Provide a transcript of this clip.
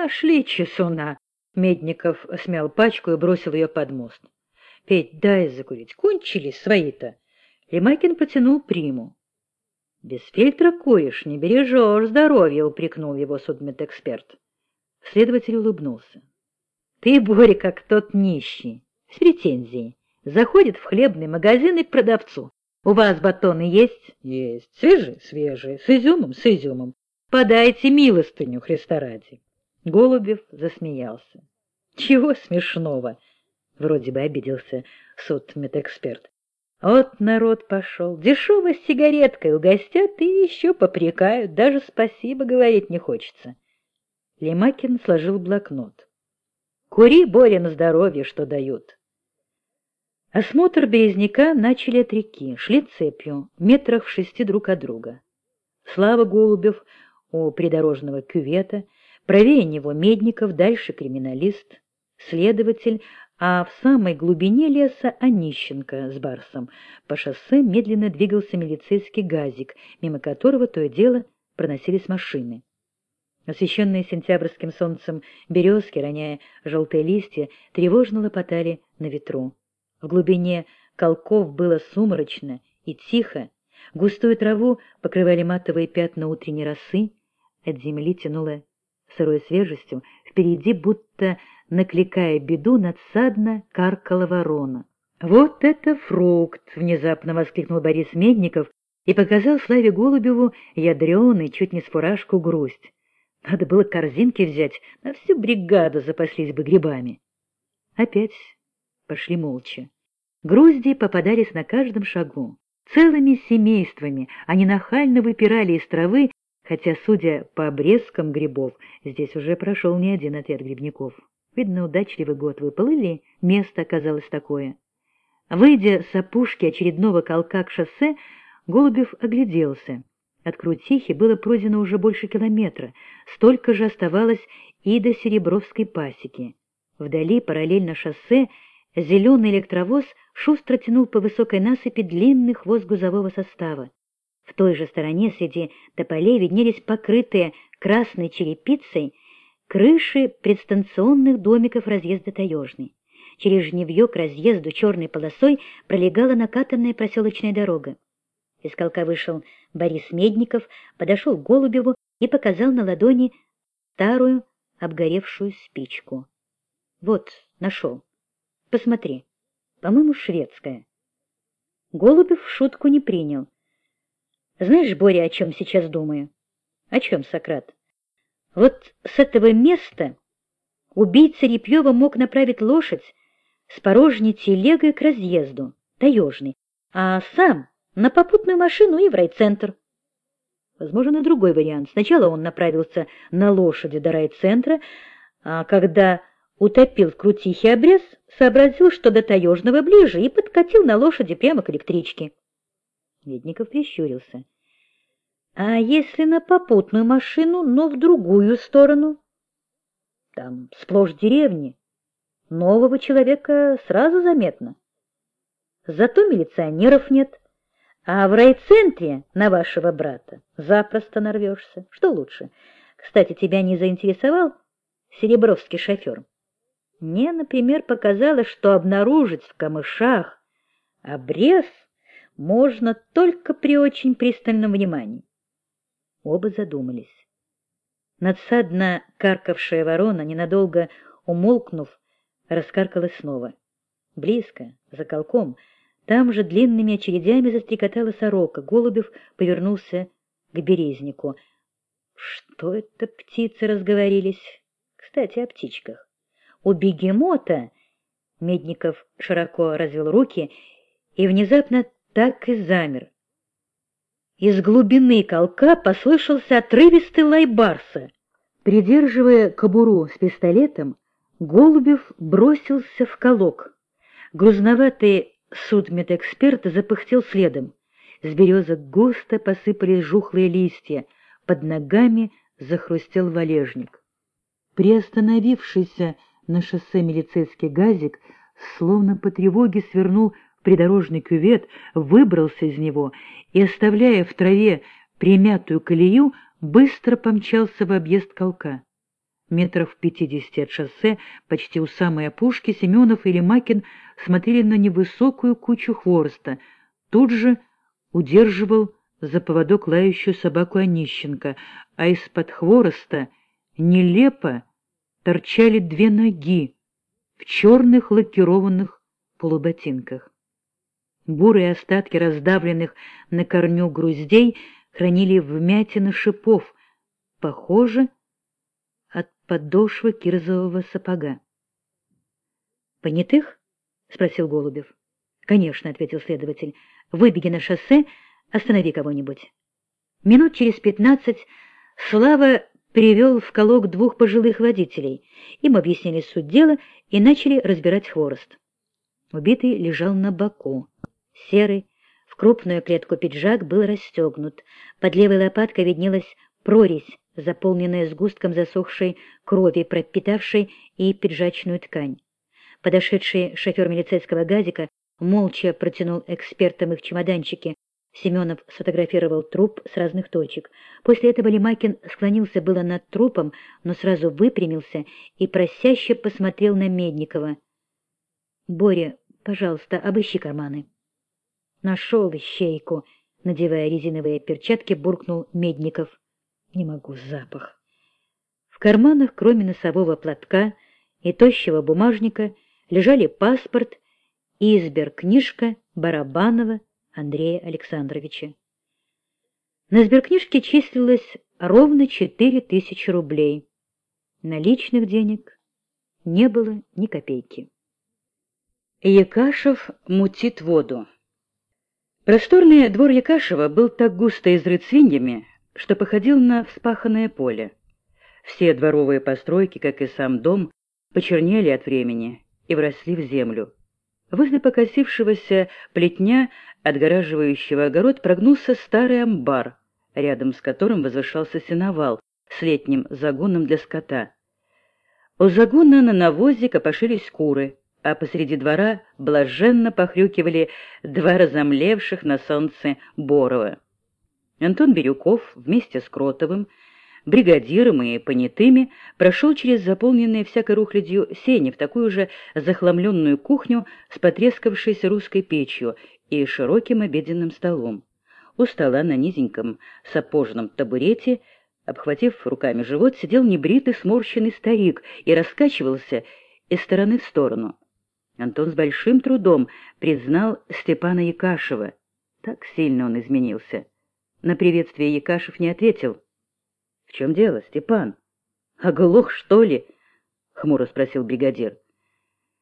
Нашли чесуна. Медников смял пачку и бросил ее под мост. Петь, дай закурить. Кончились свои-то. Лемакин протянул приму. Без фильтра куришь, не бережешь здоровье, упрекнул его судмедэксперт. Следователь улыбнулся. Ты, Боря, как тот нищий, с претензией. Заходит в хлебный магазин и к продавцу. У вас батоны есть? Есть. Свежие? Свежие. С изюмом? С изюмом. Подайте милостыню, Христа ради. Голубев засмеялся. Чего смешного? Вроде бы обиделся судмедэксперт. Вот народ пошел, дешевой сигареткой угостят и еще попрекают, даже спасибо говорить не хочется. Лемакин сложил блокнот. Кури, Боря, на здоровье, что дают. Осмотр березняка начали от реки, шли цепью, метрах в шести друг от друга. Слава Голубев у придорожного кювета, правее него Медников, дальше криминалист, следователь, а в самой глубине леса Онищенко с Барсом. По шоссе медленно двигался милицейский газик, мимо которого то и дело проносились машины. Освещенные сентябрьским солнцем березки, роняя желтые листья, тревожно лопотали на ветру. В глубине колков было сумрачно и тихо, густую траву покрывали матовые пятна утренней росы, от земли тянуло сырой свежестью, впереди будто накликая беду, надсадно каркала ворона. «Вот это фрукт!» — внезапно воскликнул Борис Медников и показал Славе Голубеву ядреный, чуть не с фуражку, грусть. Надо было корзинки взять, на всю бригаду запаслись бы грибами. Опять пошли молча. Грузди попадались на каждом шагу. Целыми семействами они нахально выпирали из травы, хотя, судя по обрезкам грибов, здесь уже прошел не один отряд грибников. Видно, удачливый год выпал, или место оказалось такое. Выйдя с опушки очередного колка к шоссе, Голубев огляделся. От Крутихи было пройдено уже больше километра, столько же оставалось и до Серебровской пасеки. Вдали, параллельно шоссе, зеленый электровоз шустро тянул по высокой насыпи длинный хвост грузового состава. В той же стороне среди тополей виднелись покрытые красной черепицей крыши предстанционных домиков разъезда Таежный. Через жневье к разъезду черной полосой пролегала накатанная проселочная дорога. Из колка вышел Борис Медников, подошел к Голубеву и показал на ладони старую обгоревшую спичку. Вот, нашел. Посмотри. По-моему, шведская. Голубев шутку не принял. Знаешь, Боря, о чем сейчас думаю? О чем, Сократ? Вот с этого места убийца Репьева мог направить лошадь с порожней телегой к разъезду, таежный, а сам на попутную машину и в райцентр. Возможен и другой вариант. Сначала он направился на лошади до райцентра, а когда утопил в крутихе обрез, сообразил, что до Таежного ближе, и подкатил на лошади прямо к электричке. Медников прищурился. А если на попутную машину, но в другую сторону? Там сплошь деревни. Нового человека сразу заметно. Зато милиционеров нет. А в райцентре на вашего брата запросто нарвешься. Что лучше? Кстати, тебя не заинтересовал серебровский шофер? Мне, например, показалось, что обнаружить в камышах обрез можно только при очень пристальном внимании. Оба задумались. Надсадно каркавшая ворона, ненадолго умолкнув, раскаркалась снова. Близко, за колком, там же длинными очередями застрекотала сорока. Голубев повернулся к березнику. Что это птицы разговорились? Кстати, о птичках. У бегемота Медников широко развел руки и внезапно так и замер. Из глубины колка послышался отрывистый лай барса. Придерживая кобуру с пистолетом, Голубев бросился в колок. Грузноватый судмедэксперт запыхтел следом. С березок густо посыпались жухлые листья, под ногами захрустел валежник. Приостановившийся на шоссе милицейский газик словно по тревоге свернул придорожный кювет, выбрался из него и, оставляя в траве примятую колею, быстро помчался в объезд колка. Метров пятидесяти от шоссе, почти у самой опушки, Семенов и Лемакин смотрели на невысокую кучу хвороста. Тут же удерживал за поводок лающую собаку Онищенко, а из-под хвороста нелепо торчали две ноги в черных лакированных полуботинках. Бурые остатки раздавленных на корню груздей хранили вмятины шипов, похоже, от подошвы кирзового сапога. «Понятых?» — спросил Голубев. «Конечно», — ответил следователь. «Выбеги на шоссе, останови кого-нибудь». Минут через пятнадцать Слава привел в колок двух пожилых водителей. Им объяснили суть дела и начали разбирать хворост. Убитый лежал на боку. Серый, в крупную клетку пиджак был расстегнут. Под левой лопаткой виднелась прорезь, заполненная сгустком засохшей крови, пропитавшей и пиджачную ткань. Подошедший шофер милицейского газика молча протянул экспертам их чемоданчики. Семенов сфотографировал труп с разных точек. После этого Лемакин склонился было над трупом, но сразу выпрямился и просяще посмотрел на Медникова. — Боря, пожалуйста, обыщи карманы. Нашел ищейку, надевая резиновые перчатки, буркнул Медников. Не могу, запах. В карманах, кроме носового платка и тощего бумажника, лежали паспорт и сберкнижка Барабанова Андрея Александровича. На сберкнижке числилось ровно четыре тысячи рублей. Наличных денег не было ни копейки. Якашев мутит воду. Просторный двор Якашева был так густо изрыт свиньями, что походил на вспаханное поле. Все дворовые постройки, как и сам дом, почернели от времени и вросли в землю. Возле покосившегося плетня, отгораживающего огород, прогнулся старый амбар, рядом с которым возвышался сеновал с летним загоном для скота. У загона на навозе копошились куры, а посреди двора блаженно похрюкивали два разомлевших на солнце борова. Антон Бирюков вместе с Кротовым, бригадиром и понятыми прошел через заполненные всякой рухлядью сени в такую же захламленную кухню с потрескавшейся русской печью и широким обеденным столом. У стола на низеньком сапожном табурете, обхватив руками живот, сидел небритый сморщенный старик и раскачивался из стороны в сторону. Антон с большим трудом признал Степана Якашева. Так сильно он изменился. На приветствие Якашев не ответил. — В чем дело, Степан? Оглох, что ли? — хмуро спросил бригадир.